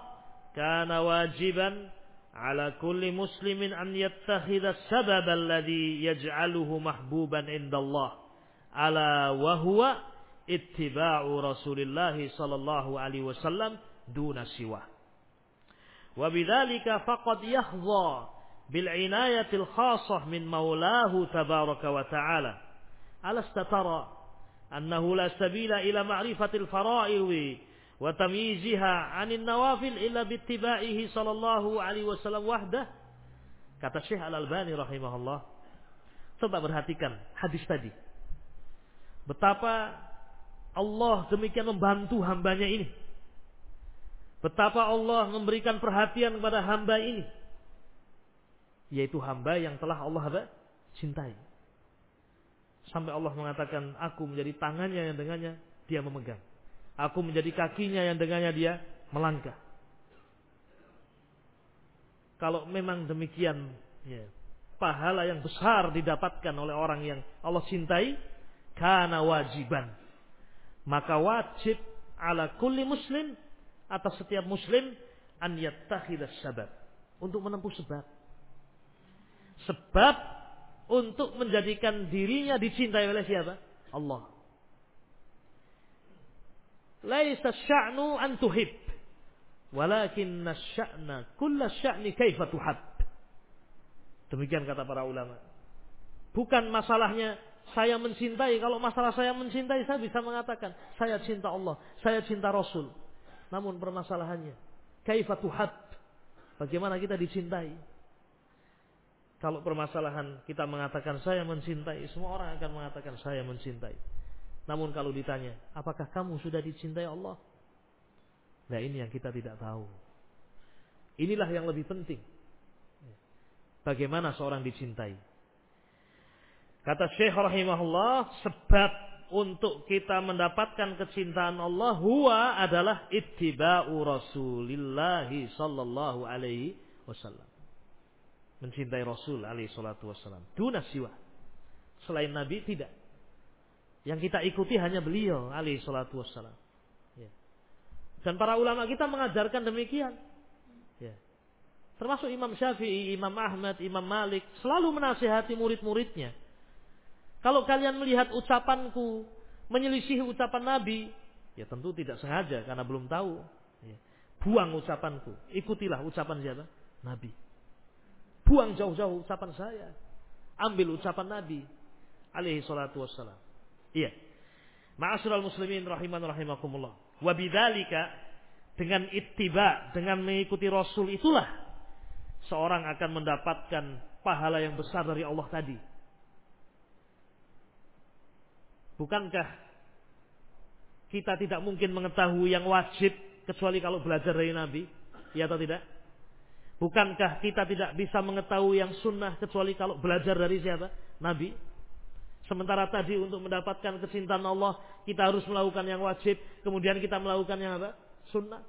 kana wajiban ala kulli muslimin an yattakhidha as-sabab alladhi yaj'aluhu mahbuban inda Allah ala wa huwa ittiba'u Rasulillah sallallahu alaihi wasallam duna siwa. Wa bidzalika faqad yahdha bil inayatil khassah min maulahu tabaraka wa ta'ala. Alasta tara annahu la sabila ila ma'rifatil fara'id wa tamyiziha 'anil nawafil illa bittiba'ihi sallallahu alaihi wasallam wahdah. Kata Syekh Al-Albani rahimahullah. Coba perhatikan hadis tadi. Betapa Allah demikian membantu hambanya ini. Betapa Allah memberikan perhatian kepada hamba ini. Yaitu hamba yang telah Allah apa? cintai. Sampai Allah mengatakan, aku menjadi tangannya yang dengannya dia memegang. Aku menjadi kakinya yang dengannya dia melangkah. Kalau memang demikian, ya, pahala yang besar didapatkan oleh orang yang Allah cintai, karena wajiban. Maka wajib ala kulli muslim atas setiap muslim an yattakhidha sabab untuk menempuh sebab. Sebab untuk menjadikan dirinya dicintai oleh siapa? Allah. Laisa sya'nu an tuhib. Walakin sya'na kulla sya'ni kaifa tuhab. Demikian kata para ulama. Bukan masalahnya saya mencintai. Kalau masalah saya mencintai, saya bisa mengatakan saya cinta Allah, saya cinta Rasul. Namun permasalahannya, kaifa tuhab. Bagaimana kita dicintai? Kalau permasalahan kita mengatakan saya mencintai, semua orang akan mengatakan saya mencintai. Namun kalau ditanya, apakah kamu sudah dicintai Allah? Nah ini yang kita tidak tahu. Inilah yang lebih penting. Bagaimana seorang dicintai. Kata Syekh rahimahullah, sebab untuk kita mendapatkan kecintaan Allah huwa adalah ittiba'u Rasulillah sallallahu alaihi wasallam. Mencintai Rasul alaihi salatu wasallam. Duna siwa. Selain Nabi tidak. Yang kita ikuti hanya beliau alaihi salatu wasallam. Dan para ulama kita mengajarkan demikian. Ya. Termasuk Imam Syafi'i, Imam Ahmad, Imam Malik selalu menasihati murid-muridnya. Kalau kalian melihat ucapanku menyelisihi ucapan Nabi, ya tentu tidak sengaja karena belum tahu. Ya. Buang ucapanku, ikutilah ucapan siapa? Nabi. Buang jauh-jauh ucapan saya. Ambil ucapan Nabi alaihi salatu wassalam. Iya. Ma'asyiral muslimin rahiman rahimakumullah. Wabidalika dengan ittiba, dengan mengikuti Rasul itulah seorang akan mendapatkan pahala yang besar dari Allah tadi. Bukankah kita tidak mungkin mengetahui yang wajib kecuali kalau belajar dari Nabi? Ya atau tidak? Bukankah kita tidak bisa mengetahui yang sunnah kecuali kalau belajar dari siapa? Nabi. Sementara tadi untuk mendapatkan kecintaan Allah kita harus melakukan yang wajib, kemudian kita melakukan yang apa? Sunnah.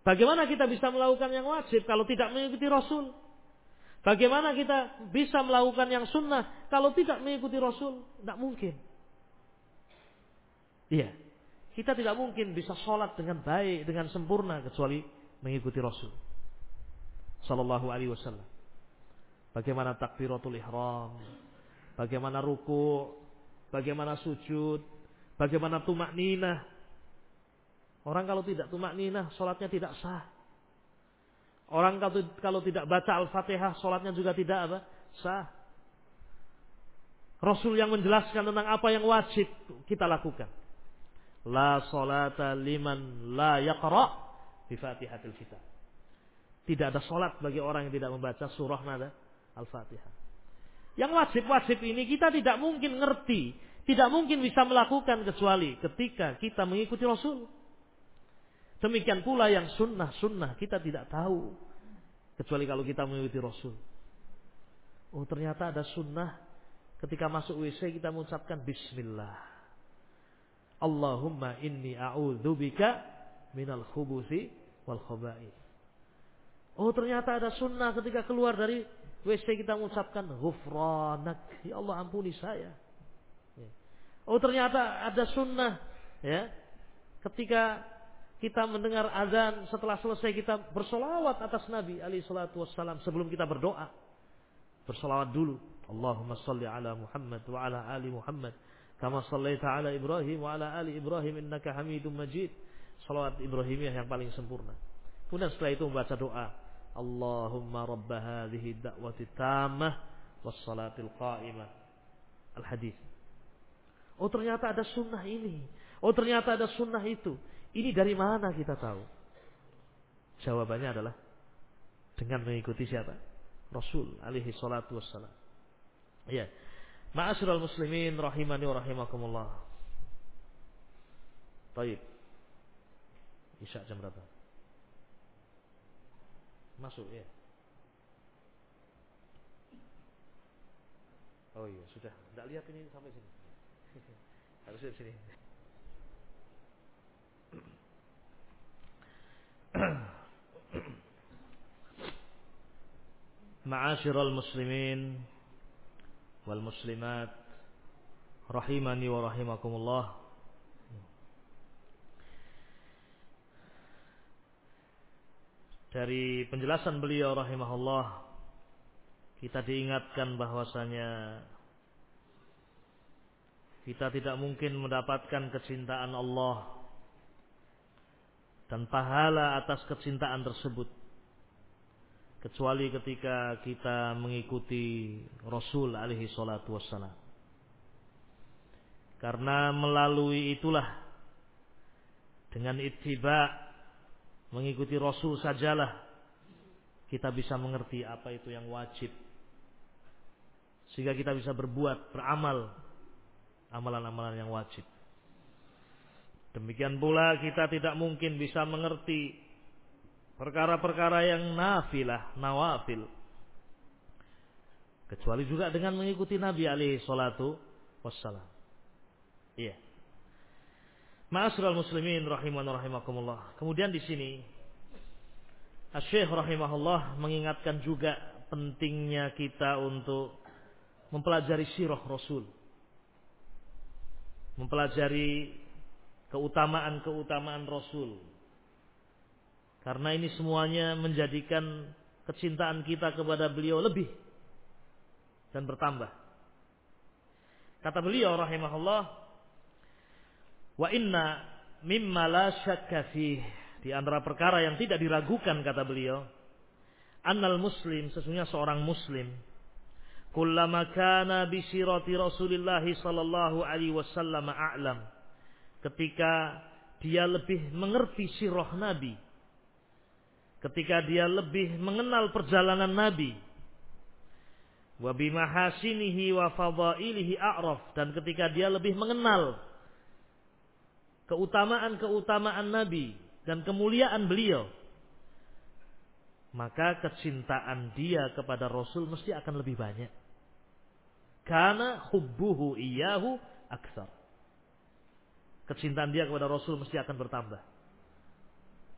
Bagaimana kita bisa melakukan yang wajib kalau tidak mengikuti Rasul? Bagaimana kita bisa melakukan yang sunnah kalau tidak mengikuti Rasul? Tidak mungkin. Iya. Kita tidak mungkin bisa sholat dengan baik, dengan sempurna kecuali mengikuti Rasul. Sallallahu alaihi wasallam. Bagaimana takbiratul ihram, bagaimana ruku, bagaimana sujud, bagaimana tumak ninah. Orang kalau tidak tumak ninah, sholatnya tidak sah. Orang kalau, kalau tidak baca Al-Fatihah, sholatnya juga tidak apa? Sah. Rasul yang menjelaskan tentang apa yang wajib kita lakukan. La solata liman la yaqra bi Fatihatil Kitab. Tidak ada solat bagi orang yang tidak membaca surah nada Al-Fatihah. Yang wajib-wajib ini kita tidak mungkin ngerti, tidak mungkin bisa melakukan kecuali ketika kita mengikuti Rasul. Demikian pula yang sunnah-sunnah kita tidak tahu kecuali kalau kita mengikuti Rasul. Oh ternyata ada sunnah ketika masuk WC kita mengucapkan Bismillah. Allahumma inni a'udzubika minal khubuthi wal khaba'ith. Oh ternyata ada sunnah ketika keluar dari WC kita mengucapkan ghufranak. Ya Allah ampuni saya. Ya. Oh ternyata ada sunnah ya. Ketika kita mendengar azan setelah selesai kita bersolawat atas Nabi alaihi salatu wassalam sebelum kita berdoa. Bersolawat dulu. Allahumma salli ala Muhammad wa ala ali Muhammad. Kama sallaita ala Ibrahim wa ala ali Ibrahim innaka hamidum majid. Salawat Ibrahimiyah yang paling sempurna. Kemudian setelah itu membaca doa. Allahumma rabba hadhihi da'wati tammah was salatil qa'imah. Al-hadis. Oh ternyata ada sunnah ini. Oh ternyata ada sunnah itu. Ini dari mana kita tahu? Jawabannya adalah dengan mengikuti siapa? Rasul alaihi salatu wassalam. Ya. Ma'asyiral muslimin rahimani wa rahimakumullah. Baik. Isya jam berapa? Masuk ya. Oh iya, sudah. Tidak lihat ini sampai sini. Harus lihat sini. Ma'asyiral muslimin wal muslimat rahimani wa rahimakumullah. Dari penjelasan beliau rahimahullah kita diingatkan bahwasanya kita tidak mungkin mendapatkan kecintaan Allah dan pahala atas kecintaan tersebut kecuali ketika kita mengikuti Rasul alaihi salatu wassalam. Karena melalui itulah dengan ittiba mengikuti Rasul sajalah kita bisa mengerti apa itu yang wajib. Sehingga kita bisa berbuat beramal amalan-amalan yang wajib. Demikian pula kita tidak mungkin bisa mengerti perkara-perkara yang nafilah, nawafil. Kecuali juga dengan mengikuti Nabi alaihi salatu wassalam. Iya. Ma'asyiral muslimin rahiman rahimakumullah. Kemudian di sini Asy-Syaikh rahimahullah mengingatkan juga pentingnya kita untuk mempelajari sirah Rasul. Mempelajari keutamaan-keutamaan Rasul. Karena ini semuanya menjadikan kecintaan kita kepada beliau lebih dan bertambah. Kata beliau rahimahullah, "Wa inna mimma la syakka fih." Di antara perkara yang tidak diragukan kata beliau, annal muslim sesungguhnya seorang muslim kullama kana bi sirati Rasulillah sallallahu alaihi wasallam a'lam ketika dia lebih mengerti sirah Nabi, ketika dia lebih mengenal perjalanan Nabi, wa bimahasinihi wa fadailihi a'raf dan ketika dia lebih mengenal keutamaan-keutamaan Nabi dan kemuliaan beliau, maka kecintaan dia kepada Rasul mesti akan lebih banyak. Karena hubbuhu iyahu aksar kecintaan dia kepada Rasul mesti akan bertambah.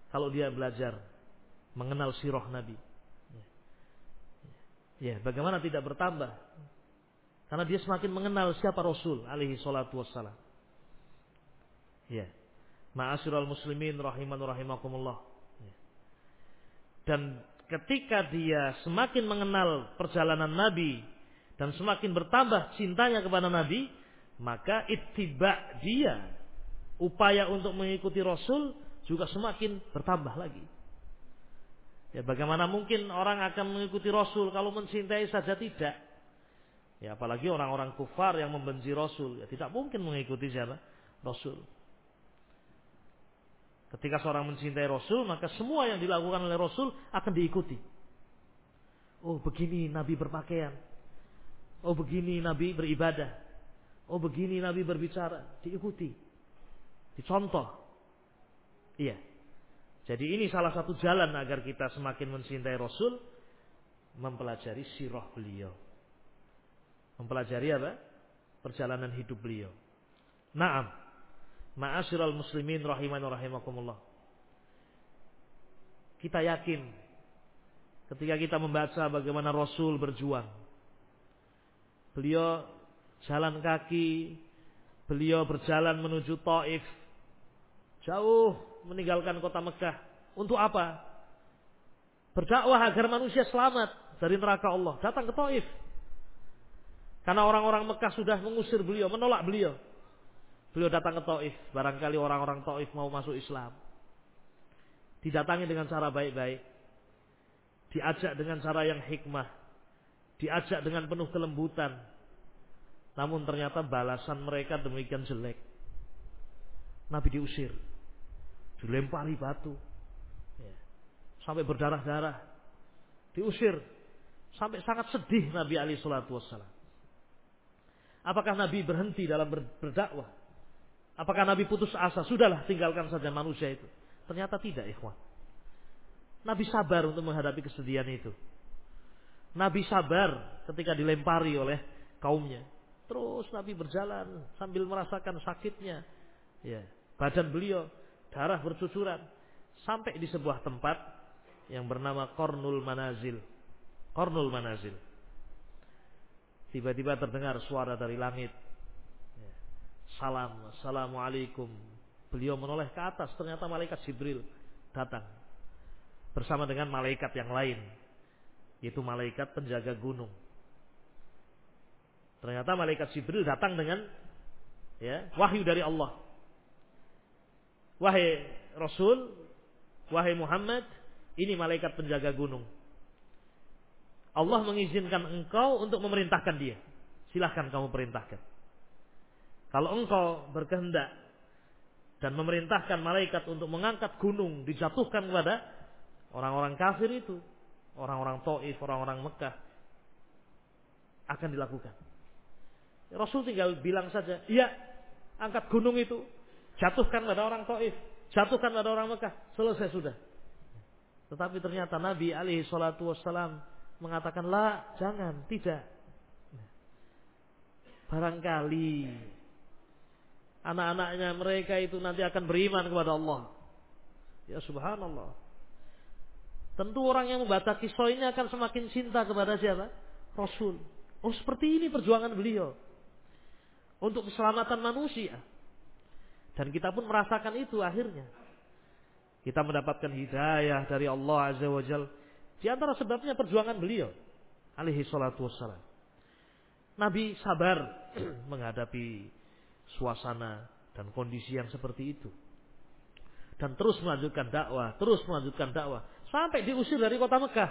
Kalau dia belajar mengenal sirah Nabi. Ya, bagaimana tidak bertambah? Karena dia semakin mengenal siapa Rasul alaihi salatu wassalam. Ya. Ma'asyiral muslimin rahiman rahimakumullah. Ya. Dan ketika dia semakin mengenal perjalanan Nabi dan semakin bertambah cintanya kepada Nabi, maka ittiba dia upaya untuk mengikuti Rasul juga semakin bertambah lagi. Ya bagaimana mungkin orang akan mengikuti Rasul kalau mencintai saja tidak? Ya apalagi orang-orang kufar yang membenci Rasul, ya tidak mungkin mengikuti siapa? Rasul. Ketika seorang mencintai Rasul, maka semua yang dilakukan oleh Rasul akan diikuti. Oh begini Nabi berpakaian. Oh begini Nabi beribadah. Oh begini Nabi berbicara. Diikuti. Dicontoh. Iya. Jadi ini salah satu jalan agar kita semakin mencintai Rasul. Mempelajari sirah beliau. Mempelajari apa? Perjalanan hidup beliau. Naam. Ma'asyiral muslimin rahiman rahimakumullah. Kita yakin ketika kita membaca bagaimana Rasul berjuang. Beliau jalan kaki, beliau berjalan menuju Taif, Jauh meninggalkan kota Mekah. Untuk apa? Berdakwah agar manusia selamat dari neraka Allah. Datang ke Taif. Karena orang-orang Mekah sudah mengusir beliau, menolak beliau. Beliau datang ke Taif. Barangkali orang-orang Taif mau masuk Islam. Didatangi dengan cara baik-baik. Diajak dengan cara yang hikmah. Diajak dengan penuh kelembutan. Namun ternyata balasan mereka demikian jelek. Nabi diusir dilempari batu, ya. sampai berdarah-darah, diusir, sampai sangat sedih Nabi Ali Shallallahu Wasallam. Apakah Nabi berhenti dalam berdakwah? Apakah Nabi putus asa? Sudahlah tinggalkan saja manusia itu. Ternyata tidak, ikhwan. Nabi sabar untuk menghadapi kesedihan itu. Nabi sabar ketika dilempari oleh kaumnya. Terus Nabi berjalan sambil merasakan sakitnya. Ya, badan beliau darah bercucuran sampai di sebuah tempat yang bernama Kornul Manazil. Kornul Manazil. Tiba-tiba terdengar suara dari langit. Ya. Salam, assalamualaikum. Beliau menoleh ke atas, ternyata malaikat Jibril datang bersama dengan malaikat yang lain, yaitu malaikat penjaga gunung. Ternyata malaikat Jibril datang dengan ya, wahyu dari Allah. Wahai Rasul, wahai Muhammad, ini malaikat penjaga gunung. Allah mengizinkan engkau untuk memerintahkan dia. Silahkan kamu perintahkan. Kalau engkau berkehendak dan memerintahkan malaikat untuk mengangkat gunung dijatuhkan kepada orang-orang kafir itu, orang-orang Taif, orang-orang Mekah akan dilakukan. Rasul tinggal bilang saja, iya, angkat gunung itu, jatuhkan pada orang Taif, jatuhkan pada orang Mekah, selesai sudah. Tetapi ternyata Nabi alaihi salatu wassalam mengatakan, lah, jangan, tidak. Barangkali anak-anaknya mereka itu nanti akan beriman kepada Allah. Ya subhanallah. Tentu orang yang membaca kisah ini akan semakin cinta kepada siapa? Rasul. Oh seperti ini perjuangan beliau. Untuk keselamatan manusia. Dan kita pun merasakan itu akhirnya. Kita mendapatkan hidayah dari Allah Azza wa Jal. Di antara sebabnya perjuangan beliau. Alaihi salatu wassalam. Nabi sabar menghadapi suasana dan kondisi yang seperti itu. Dan terus melanjutkan dakwah, terus melanjutkan dakwah. Sampai diusir dari kota Mekah.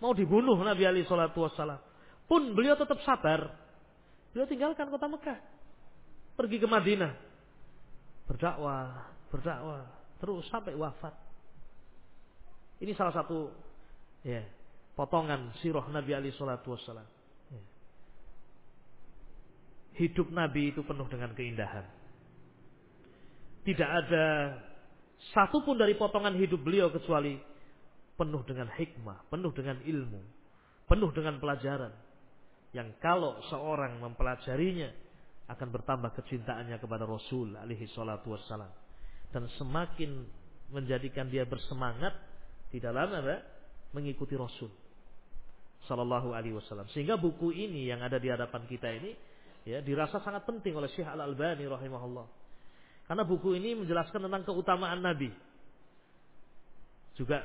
Mau dibunuh Nabi Ali Shallallahu Wasallam. Pun beliau tetap sabar. Beliau tinggalkan kota Mekah. Pergi ke Madinah. Berdakwah, berdakwah. Terus sampai wafat. Ini salah satu ya, potongan sirah Nabi Ali Shallallahu Wasallam. Ya. Hidup Nabi itu penuh dengan keindahan. Tidak ada satupun dari potongan hidup beliau kecuali penuh dengan hikmah, penuh dengan ilmu, penuh dengan pelajaran. Yang kalau seorang mempelajarinya akan bertambah kecintaannya kepada Rasul alaihi salatu wassalam. Dan semakin menjadikan dia bersemangat di dalam apa? Mengikuti Rasul sallallahu alaihi wasallam. Sehingga buku ini yang ada di hadapan kita ini ya dirasa sangat penting oleh Syekh Al Albani rahimahullah. Karena buku ini menjelaskan tentang keutamaan Nabi. Juga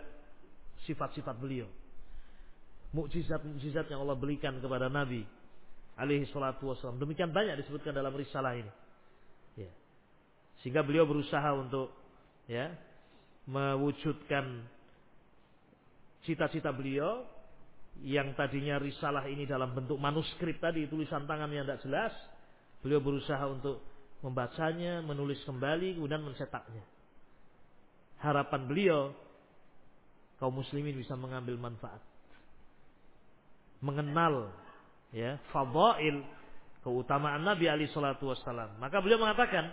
sifat-sifat beliau. Mukjizat-mukjizat yang Allah berikan kepada Nabi alaihi salatu wasallam. Demikian banyak disebutkan dalam risalah ini. Ya. Sehingga beliau berusaha untuk ya mewujudkan cita-cita beliau yang tadinya risalah ini dalam bentuk manuskrip tadi tulisan tangan yang tidak jelas beliau berusaha untuk membacanya menulis kembali kemudian mencetaknya harapan beliau kaum muslimin bisa mengambil manfaat mengenal ya fadail keutamaan Nabi Ali salatu wassalam maka beliau mengatakan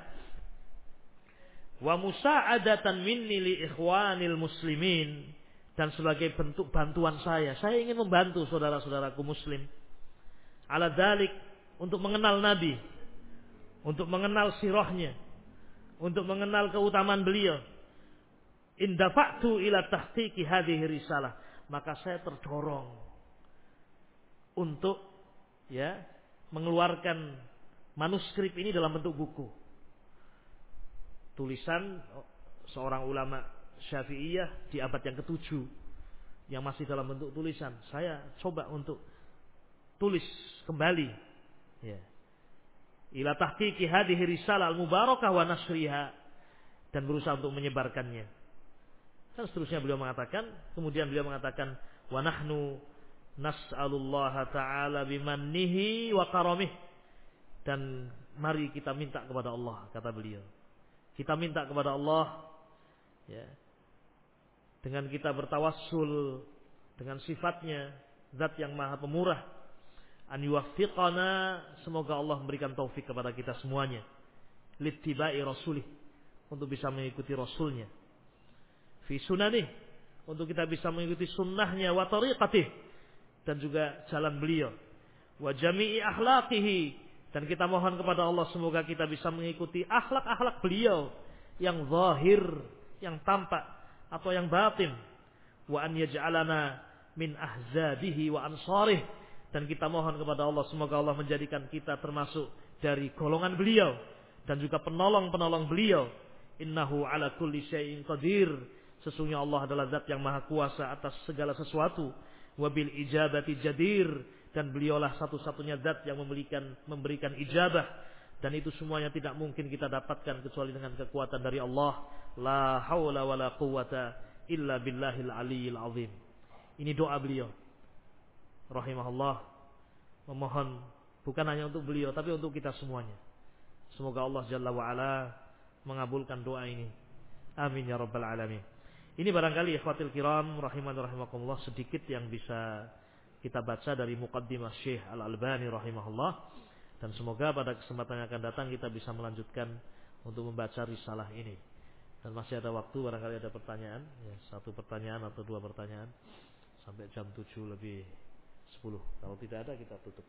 wa musa'adatan minni li ikhwanil muslimin dan sebagai bentuk bantuan saya, saya ingin membantu saudara-saudaraku muslim. Ala dalik untuk mengenal Nabi, untuk mengenal sirahnya, untuk mengenal keutamaan beliau. Indafa'tu ila tahqiqi hadhihi risalah, maka saya terdorong untuk ya mengeluarkan manuskrip ini dalam bentuk buku. Tulisan seorang ulama Syafi'iyah di abad yang ketujuh yang masih dalam bentuk tulisan. Saya coba untuk tulis kembali ya. Ila tahqiqi hadhihi risalah al-mubarakah wa nasriha dan berusaha untuk menyebarkannya. Dan seterusnya beliau mengatakan, kemudian beliau mengatakan wa nahnu nas'alullah ta'ala bimannihi wa karamih. Dan mari kita minta kepada Allah kata beliau. Kita minta kepada Allah ya, dengan kita bertawassul dengan sifatnya zat yang maha pemurah. An yuwaffiqana semoga Allah memberikan taufik kepada kita semuanya. Littibai rasulih untuk bisa mengikuti rasulnya. Fi sunanih untuk kita bisa mengikuti sunnahnya wa tariqatih dan juga jalan beliau. Wa jami'i dan kita mohon kepada Allah semoga kita bisa mengikuti akhlak-akhlak beliau yang zahir yang tampak atau yang batin. Wa an yaj'alana min ahzabihi wa ansarih. Dan kita mohon kepada Allah semoga Allah menjadikan kita termasuk dari golongan beliau dan juga penolong-penolong beliau. Innahu ala kulli syai'in qadir. Sesungguhnya Allah adalah zat yang maha kuasa atas segala sesuatu wabil ijabati jadir dan beliaulah satu-satunya zat yang memberikan memberikan ijabah dan itu semuanya tidak mungkin kita dapatkan kecuali dengan kekuatan dari Allah la haula wala quwata illa billahil aliyil azim. Ini doa beliau. Rahimahullah memohon bukan hanya untuk beliau tapi untuk kita semuanya. Semoga Allah Jalla wa ala mengabulkan doa ini. Amin ya rabbal alamin. Ini barangkali ikhwatil kiram rahiman rahimakumullah sedikit yang bisa kita baca dari muqaddimah Syekh Al-Albani rahimahullah dan semoga pada kesempatan yang akan datang kita bisa melanjutkan untuk membaca risalah ini. Dan masih ada waktu barangkali ada pertanyaan, ya, satu pertanyaan atau dua pertanyaan sampai jam 7 lebih 10. Kalau tidak ada kita tutup.